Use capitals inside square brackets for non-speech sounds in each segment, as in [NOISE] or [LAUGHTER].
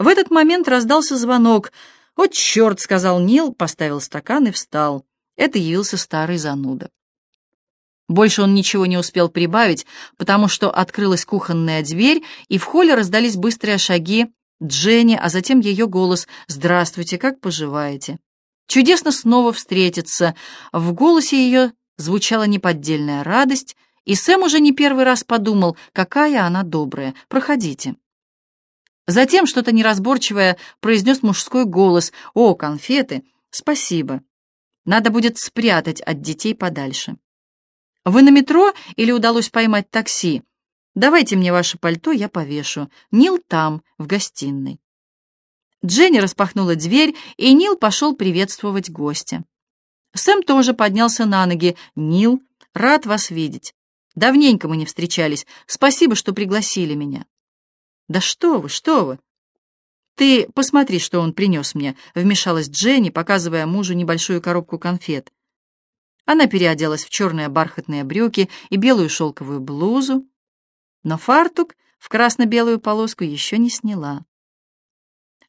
В этот момент раздался звонок. «О, черт!» — сказал Нил, поставил стакан и встал. Это явился старый зануда. Больше он ничего не успел прибавить, потому что открылась кухонная дверь, и в холле раздались быстрые шаги Дженни, а затем ее голос «Здравствуйте, как поживаете?» Чудесно снова встретиться. В голосе ее звучала неподдельная радость, и Сэм уже не первый раз подумал, какая она добрая. «Проходите». Затем что-то неразборчивое произнес мужской голос. «О, конфеты! Спасибо. Надо будет спрятать от детей подальше». «Вы на метро или удалось поймать такси? Давайте мне ваше пальто, я повешу. Нил там, в гостиной». Дженни распахнула дверь, и Нил пошел приветствовать гостя. Сэм тоже поднялся на ноги. «Нил, рад вас видеть. Давненько мы не встречались. Спасибо, что пригласили меня». «Да что вы, что вы!» «Ты посмотри, что он принес мне», — вмешалась Дженни, показывая мужу небольшую коробку конфет. Она переоделась в черные бархатные брюки и белую шелковую блузу, но фартук в красно-белую полоску еще не сняла.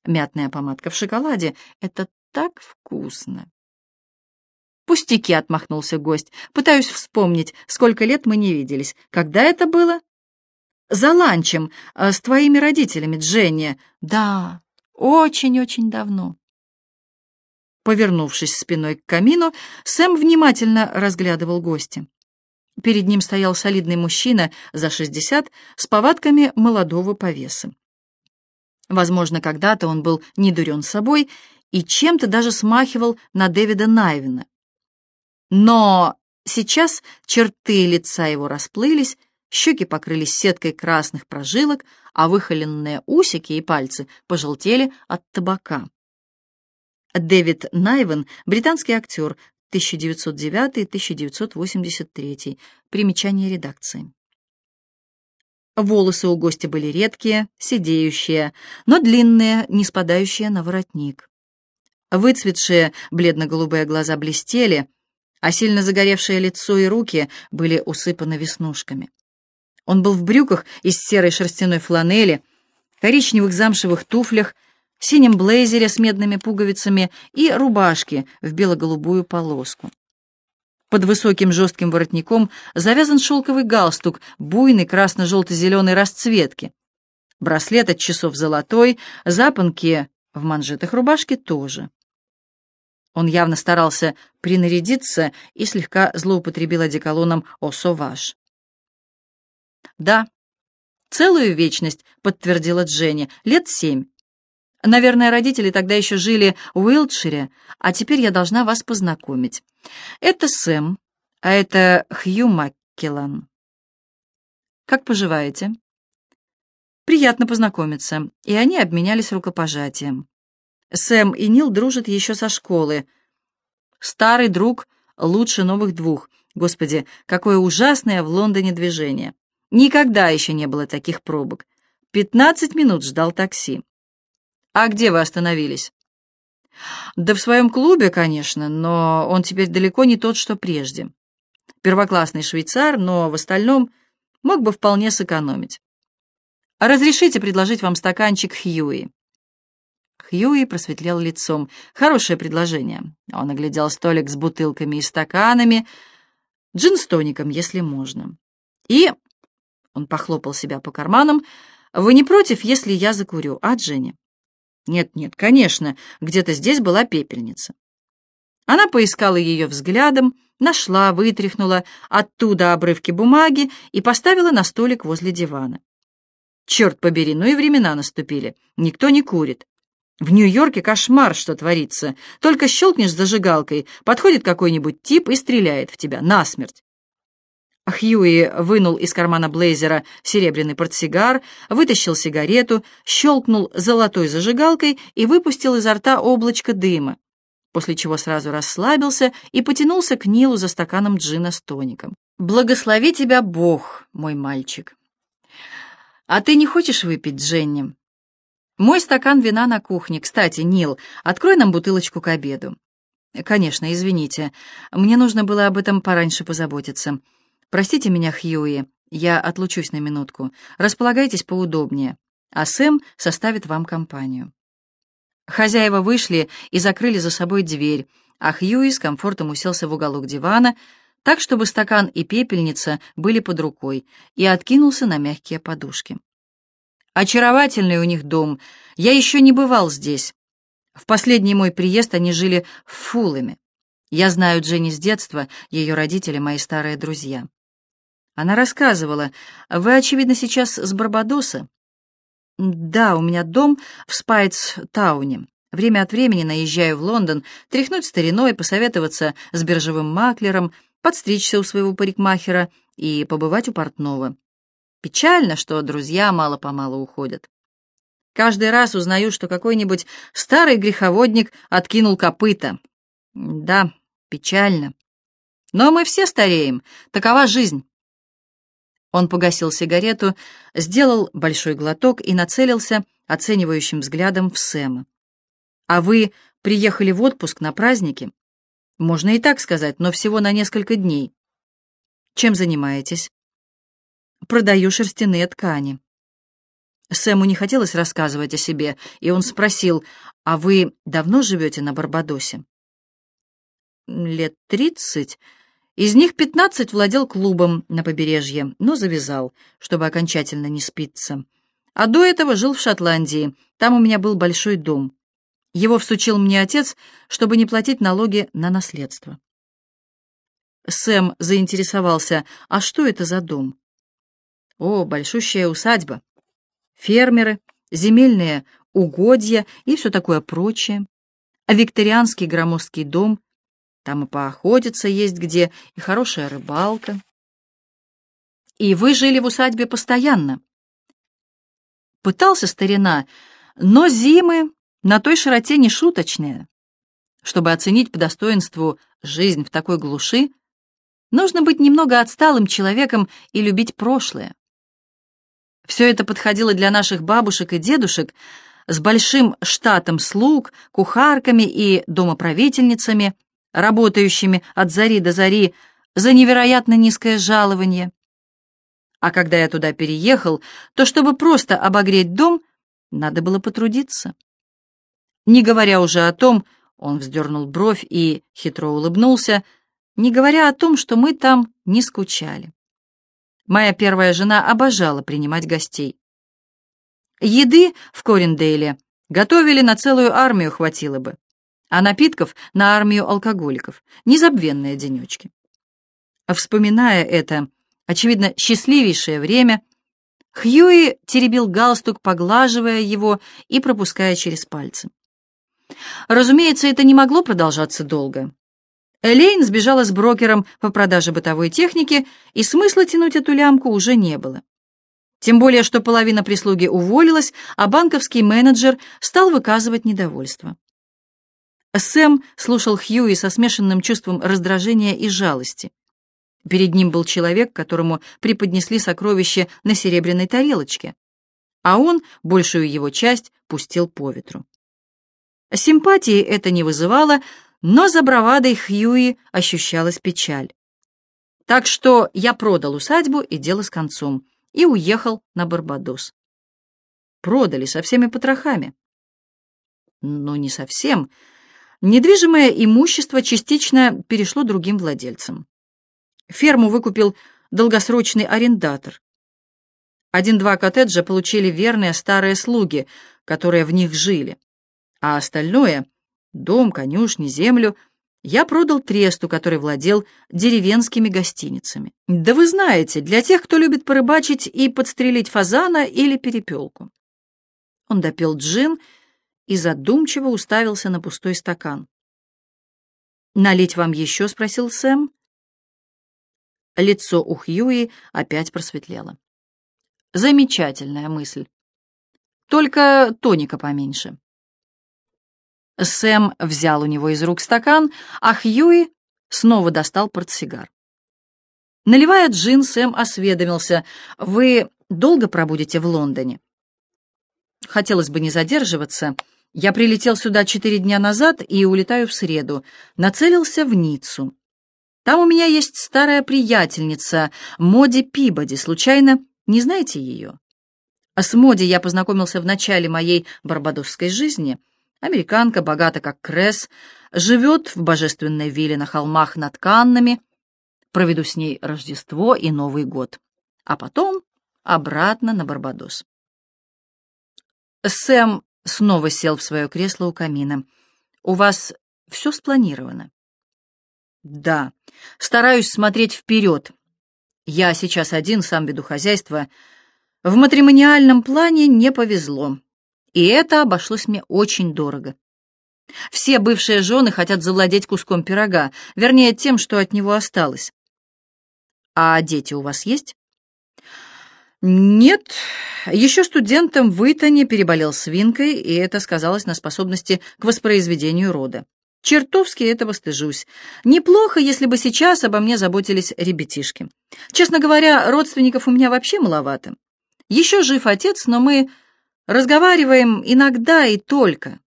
Мятная помадка в шоколаде — это так вкусно. «Пустяки», — отмахнулся гость. «Пытаюсь вспомнить, сколько лет мы не виделись. Когда это было?» «За ланчем э, с твоими родителями, Дженни. Да, очень-очень давно». Повернувшись спиной к камину, Сэм внимательно разглядывал гостя. Перед ним стоял солидный мужчина за шестьдесят с повадками молодого повеса. Возможно, когда-то он был недурен собой и чем-то даже смахивал на Дэвида Найвина. Но сейчас черты лица его расплылись, щеки покрылись сеткой красных прожилок, а выхоленные усики и пальцы пожелтели от табака. Дэвид Найвен — британский актер, 1909-1983. Примечание редакции. Волосы у гостя были редкие, сидеющие, но длинные, не спадающие на воротник. Выцветшие бледно-голубые глаза блестели, а сильно загоревшее лицо и руки были усыпаны веснушками. Он был в брюках из серой шерстяной фланели, коричневых замшевых туфлях, синем блейзере с медными пуговицами и рубашке в бело-голубую полоску. Под высоким жестким воротником завязан шелковый галстук буйной красно-желто-зеленой расцветки. Браслет от часов золотой, запонки в манжетах рубашки тоже. Он явно старался принарядиться и слегка злоупотребил одеколоном «О-Соваж». «Да, целую вечность», — подтвердила Дженни, — «лет семь. Наверное, родители тогда еще жили в Уилтшире, а теперь я должна вас познакомить. Это Сэм, а это Хью Маккеллан. Как поживаете? Приятно познакомиться. И они обменялись рукопожатием. Сэм и Нил дружат еще со школы. Старый друг лучше новых двух. Господи, какое ужасное в Лондоне движение. Никогда еще не было таких пробок. Пятнадцать минут ждал такси. «А где вы остановились?» «Да в своем клубе, конечно, но он теперь далеко не тот, что прежде. Первоклассный швейцар, но в остальном мог бы вполне сэкономить. Разрешите предложить вам стаканчик Хьюи?» Хьюи просветлел лицом. «Хорошее предложение». Он оглядел столик с бутылками и стаканами, джин с тоником, если можно. «И...» — он похлопал себя по карманам. «Вы не против, если я закурю, а, Дженни?» Нет-нет, конечно, где-то здесь была пепельница. Она поискала ее взглядом, нашла, вытряхнула оттуда обрывки бумаги и поставила на столик возле дивана. Черт побери, ну и времена наступили. Никто не курит. В Нью-Йорке кошмар, что творится. Только щелкнешь зажигалкой, подходит какой-нибудь тип и стреляет в тебя насмерть. Хьюи вынул из кармана блейзера серебряный портсигар, вытащил сигарету, щелкнул золотой зажигалкой и выпустил изо рта облачко дыма, после чего сразу расслабился и потянулся к Нилу за стаканом джина с тоником. «Благослови тебя Бог, мой мальчик!» «А ты не хочешь выпить, Дженни?» «Мой стакан вина на кухне. Кстати, Нил, открой нам бутылочку к обеду». «Конечно, извините. Мне нужно было об этом пораньше позаботиться». «Простите меня, Хьюи, я отлучусь на минутку. Располагайтесь поудобнее. а Сэм составит вам компанию. Хозяева вышли и закрыли за собой дверь, а Хьюи с комфортом уселся в уголок дивана, так, чтобы стакан и пепельница были под рукой, и откинулся на мягкие подушки. Очаровательный у них дом. Я еще не бывал здесь. В последний мой приезд они жили в Фулами. Я знаю Дженни с детства, ее родители — мои старые друзья. Она рассказывала, «Вы, очевидно, сейчас с Барбадоса?» «Да, у меня дом в Спайтс-тауне. Время от времени наезжаю в Лондон, тряхнуть стариной, посоветоваться с биржевым маклером, подстричься у своего парикмахера и побывать у портного. Печально, что друзья мало-помалу уходят. Каждый раз узнаю, что какой-нибудь старый греховодник откинул копыта. Да, печально. Но мы все стареем, такова жизнь. Он погасил сигарету, сделал большой глоток и нацелился оценивающим взглядом в Сэма. «А вы приехали в отпуск на праздники?» «Можно и так сказать, но всего на несколько дней. Чем занимаетесь?» «Продаю шерстяные ткани». Сэму не хотелось рассказывать о себе, и он спросил, «А вы давно живете на Барбадосе?» «Лет тридцать», из них пятнадцать владел клубом на побережье, но завязал, чтобы окончательно не спиться. А до этого жил в Шотландии, там у меня был большой дом. Его всучил мне отец, чтобы не платить налоги на наследство. Сэм заинтересовался, а что это за дом? О, большущая усадьба. Фермеры, земельные угодья и все такое прочее. А викторианский громоздкий дом — там и поохотиться есть где, и хорошая рыбалка. И вы жили в усадьбе постоянно. Пытался старина, но зимы на той широте не шуточные. Чтобы оценить по достоинству жизнь в такой глуши, нужно быть немного отсталым человеком и любить прошлое. Все это подходило для наших бабушек и дедушек с большим штатом слуг, кухарками и домоправительницами — работающими от зари до зари за невероятно низкое жалование. А когда я туда переехал, то чтобы просто обогреть дом, надо было потрудиться. Не говоря уже о том, он вздернул бровь и хитро улыбнулся, не говоря о том, что мы там не скучали. Моя первая жена обожала принимать гостей. Еды в Корендейле готовили на целую армию хватило бы а напитков на армию алкоголиков. Незабвенные денечки. Вспоминая это, очевидно, счастливейшее время, Хьюи теребил галстук, поглаживая его и пропуская через пальцы. Разумеется, это не могло продолжаться долго. Элейн сбежала с брокером по продаже бытовой техники, и смысла тянуть эту лямку уже не было. Тем более, что половина прислуги уволилась, а банковский менеджер стал выказывать недовольство. Сэм слушал Хьюи со смешанным чувством раздражения и жалости. Перед ним был человек, которому преподнесли сокровище на серебряной тарелочке, а он большую его часть пустил по ветру. Симпатии это не вызывало, но за бравадой Хьюи ощущалась печаль. Так что я продал усадьбу и дело с концом, и уехал на Барбадос. Продали со всеми потрохами. Ну, не совсем. Недвижимое имущество частично перешло другим владельцам. Ферму выкупил долгосрочный арендатор. Один-два коттеджа получили верные старые слуги, которые в них жили. А остальное — дом, конюшни, землю — я продал тресту, который владел деревенскими гостиницами. Да вы знаете, для тех, кто любит порыбачить и подстрелить фазана или перепелку. Он допил джин и задумчиво уставился на пустой стакан. «Налить вам еще?» — спросил Сэм. Лицо у Хьюи опять просветлело. «Замечательная мысль. Только тоника поменьше». Сэм взял у него из рук стакан, а Хьюи снова достал портсигар. Наливая джин, Сэм осведомился, «Вы долго пробудете в Лондоне?» Хотелось бы не задерживаться. Я прилетел сюда четыре дня назад и улетаю в среду. Нацелился в Ниццу. Там у меня есть старая приятельница, Моди Пибоди. Случайно не знаете ее? С Моди я познакомился в начале моей барбадосской жизни. Американка, богата как Кресс, живет в божественной вилле на холмах над Каннами. Проведу с ней Рождество и Новый год. А потом обратно на Барбадос. Сэм снова сел в свое кресло у камина. «У вас все спланировано?» «Да. Стараюсь смотреть вперед. Я сейчас один, сам веду хозяйство. В матримониальном плане не повезло, и это обошлось мне очень дорого. Все бывшие жены хотят завладеть куском пирога, вернее, тем, что от него осталось. А дети у вас есть? Нет. Еще студентом в Итоне переболел свинкой, и это сказалось на способности к воспроизведению рода. Чертовски этого стыжусь. Неплохо, если бы сейчас обо мне заботились ребятишки. Честно говоря, родственников у меня вообще маловато. Еще жив отец, но мы разговариваем иногда и только.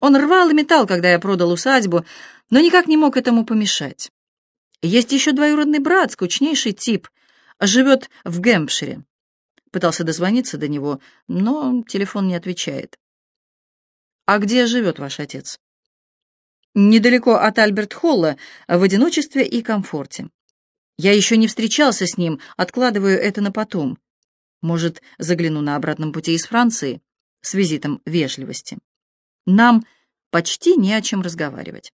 Он рвал и металл, когда я продал усадьбу, но никак не мог этому помешать. Есть еще двоюродный брат, скучнейший тип, живет в Гэмпшире. Пытался дозвониться до него, но телефон не отвечает. «А где живет ваш отец?» «Недалеко от Альберт-Холла, в одиночестве и комфорте. Я еще не встречался с ним, откладываю это на потом. Может, загляну на обратном пути из Франции с визитом вежливости. Нам почти не о чем разговаривать.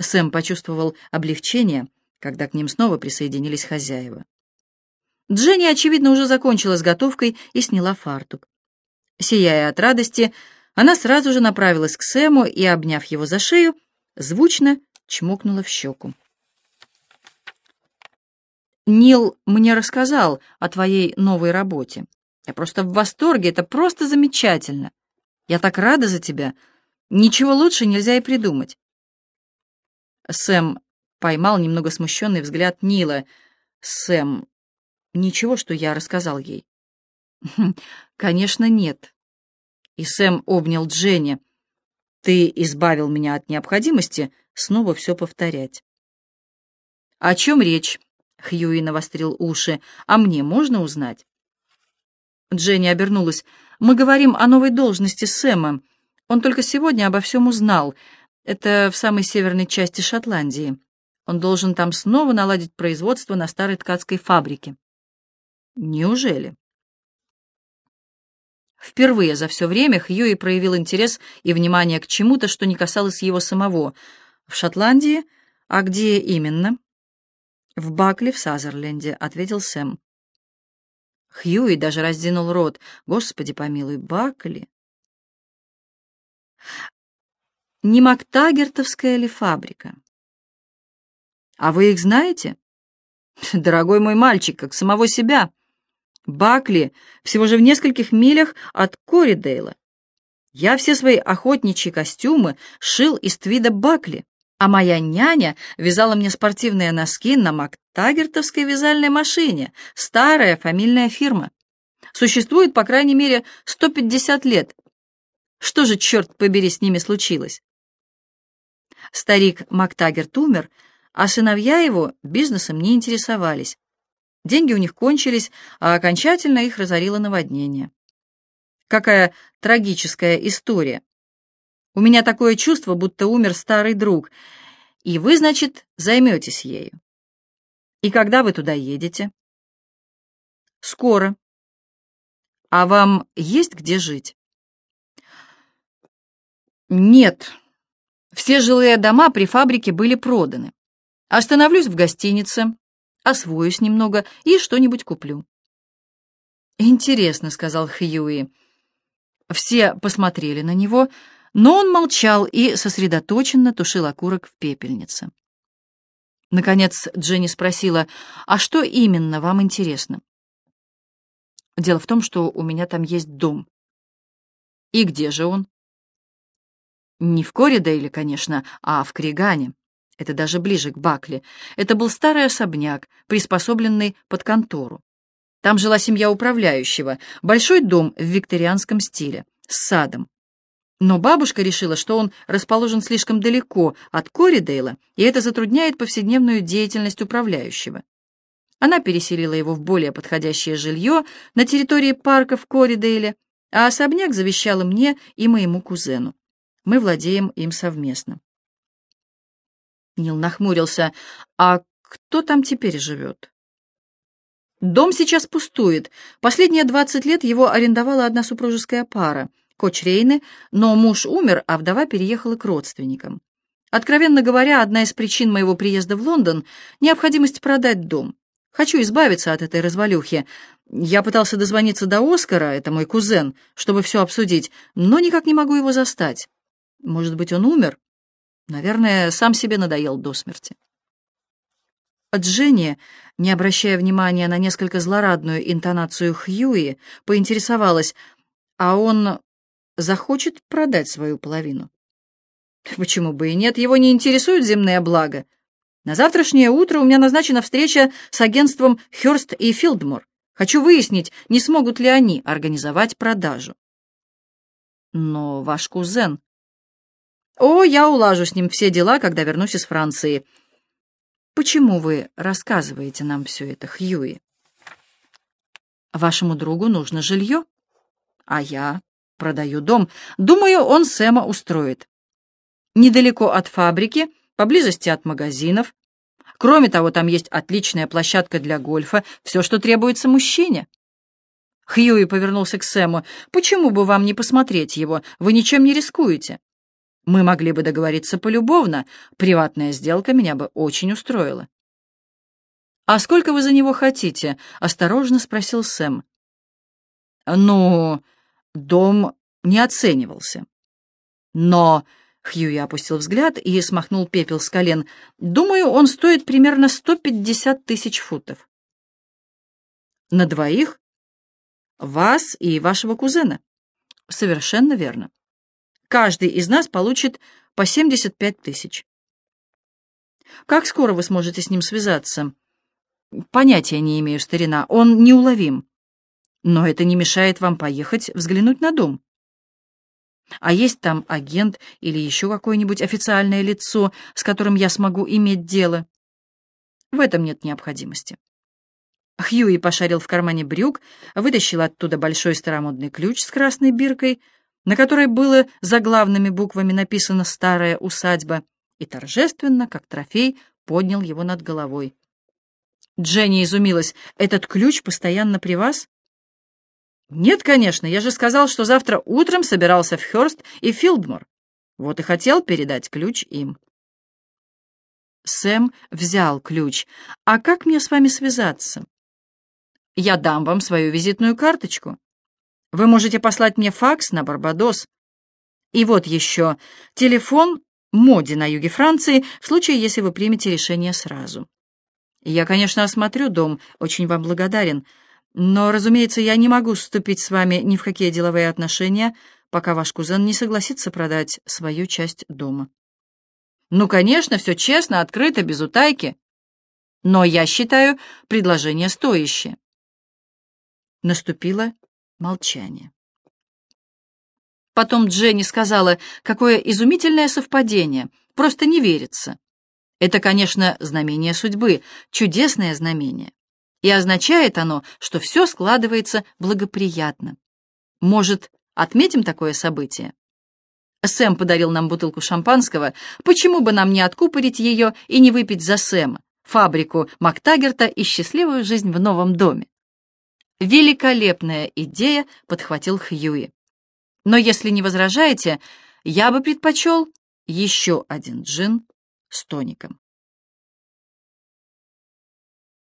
Сэм почувствовал облегчение, когда к ним снова присоединились хозяева. Дженни, очевидно, уже закончила с готовкой и сняла фартук. Сияя от радости, она сразу же направилась к Сэму и, обняв его за шею, звучно чмокнула в щеку. Нил мне рассказал о твоей новой работе. Я просто в восторге, это просто замечательно. Я так рада за тебя. Ничего лучше нельзя и придумать. Сэм поймал немного смущенный взгляд Нила. Сэм, ничего, что я рассказал ей. «Хм, конечно, нет. И Сэм обнял Дженни. Ты избавил меня от необходимости снова все повторять. О чем речь? Хьюи навострил уши. «А мне можно узнать?» Дженни обернулась. «Мы говорим о новой должности Сэма. Он только сегодня обо всем узнал. Это в самой северной части Шотландии. Он должен там снова наладить производство на старой ткацкой фабрике». «Неужели?» Впервые за все время Хьюи проявил интерес и внимание к чему-то, что не касалось его самого. «В Шотландии? А где именно?» «В Бакли, в Сазерленде», — ответил Сэм. Хьюи даже раздвинул рот. «Господи помилуй, Бакли!» «Не Мактагертовская ли фабрика?» «А вы их знаете?» [LAUGHS] «Дорогой мой мальчик, как самого себя!» «Бакли всего же в нескольких милях от Коридейла. Я все свои охотничьи костюмы шил из твида Бакли а моя няня вязала мне спортивные носки на Мактагертовской вязальной машине, старая фамильная фирма. Существует, по крайней мере, 150 лет. Что же, черт побери, с ними случилось? Старик Мактагерт умер, а сыновья его бизнесом не интересовались. Деньги у них кончились, а окончательно их разорило наводнение. Какая трагическая история. У меня такое чувство, будто умер старый друг, и вы, значит, займетесь ею. И когда вы туда едете? Скоро. А вам есть где жить? Нет. Все жилые дома при фабрике были проданы. Остановлюсь в гостинице, освоюсь немного и что-нибудь куплю. «Интересно», — сказал Хьюи. Все посмотрели на него, — но он молчал и сосредоточенно тушил окурок в пепельнице. Наконец Дженни спросила, «А что именно вам интересно?» «Дело в том, что у меня там есть дом». «И где же он?» «Не в Коридейле, конечно, а в Кригане. Это даже ближе к Бакли. Это был старый особняк, приспособленный под контору. Там жила семья управляющего, большой дом в викторианском стиле, с садом. Но бабушка решила, что он расположен слишком далеко от Коридейла, и это затрудняет повседневную деятельность управляющего. Она переселила его в более подходящее жилье на территории парка в Коридейле, а особняк завещала мне и моему кузену. Мы владеем им совместно. Нил нахмурился. «А кто там теперь живет?» «Дом сейчас пустует. Последние двадцать лет его арендовала одна супружеская пара, Кочрейны, но муж умер, а вдова переехала к родственникам. Откровенно говоря, одна из причин моего приезда в Лондон — необходимость продать дом. Хочу избавиться от этой развалюхи. Я пытался дозвониться до Оскара, это мой кузен, чтобы все обсудить, но никак не могу его застать. Может быть, он умер? Наверное, сам себе надоел до смерти. Дженни, не обращая внимания на несколько злорадную интонацию Хьюи, поинтересовалась, а он захочет продать свою половину? Почему бы и нет, его не интересует земное благо. На завтрашнее утро у меня назначена встреча с агентством Хёрст и Филдмор. Хочу выяснить, не смогут ли они организовать продажу. Но ваш кузен... О, я улажу с ним все дела, когда вернусь из Франции. Почему вы рассказываете нам все это, Хьюи? Вашему другу нужно жилье, а я продаю дом. Думаю, он Сэма устроит. Недалеко от фабрики поблизости от магазинов. Кроме того, там есть отличная площадка для гольфа, все, что требуется мужчине. Хьюи повернулся к Сэму. «Почему бы вам не посмотреть его? Вы ничем не рискуете. Мы могли бы договориться полюбовно. Приватная сделка меня бы очень устроила». «А сколько вы за него хотите?» — осторожно спросил Сэм. «Ну, дом не оценивался. Но Хьюи опустил взгляд и смахнул пепел с колен. «Думаю, он стоит примерно 150 тысяч футов». «На двоих? Вас и вашего кузена?» «Совершенно верно. Каждый из нас получит по 75 тысяч». «Как скоро вы сможете с ним связаться?» «Понятия не имею, старина. Он неуловим. Но это не мешает вам поехать взглянуть на дом». А есть там агент или еще какое-нибудь официальное лицо, с которым я смогу иметь дело? В этом нет необходимости. Хьюи пошарил в кармане брюк, вытащил оттуда большой старомодный ключ с красной биркой, на которой было заглавными буквами написано «Старая усадьба», и торжественно, как трофей, поднял его над головой. Дженни изумилась. «Этот ключ постоянно при вас?» «Нет, конечно, я же сказал, что завтра утром собирался в Хёрст и Филдмор. Вот и хотел передать ключ им». Сэм взял ключ. «А как мне с вами связаться?» «Я дам вам свою визитную карточку. Вы можете послать мне факс на Барбадос. И вот еще телефон Моди на юге Франции в случае, если вы примете решение сразу. Я, конечно, осмотрю дом, очень вам благодарен». Но, разумеется, я не могу вступить с вами ни в какие деловые отношения, пока ваш кузен не согласится продать свою часть дома. Ну, конечно, все честно, открыто, без утайки. Но я считаю предложение стоящее. Наступило молчание. Потом Дженни сказала, какое изумительное совпадение, просто не верится. Это, конечно, знамение судьбы, чудесное знамение и означает оно, что все складывается благоприятно. Может, отметим такое событие? Сэм подарил нам бутылку шампанского, почему бы нам не откупорить ее и не выпить за Сэма, фабрику Мактагерта и счастливую жизнь в новом доме? Великолепная идея, подхватил Хьюи. Но если не возражаете, я бы предпочел еще один джин с тоником.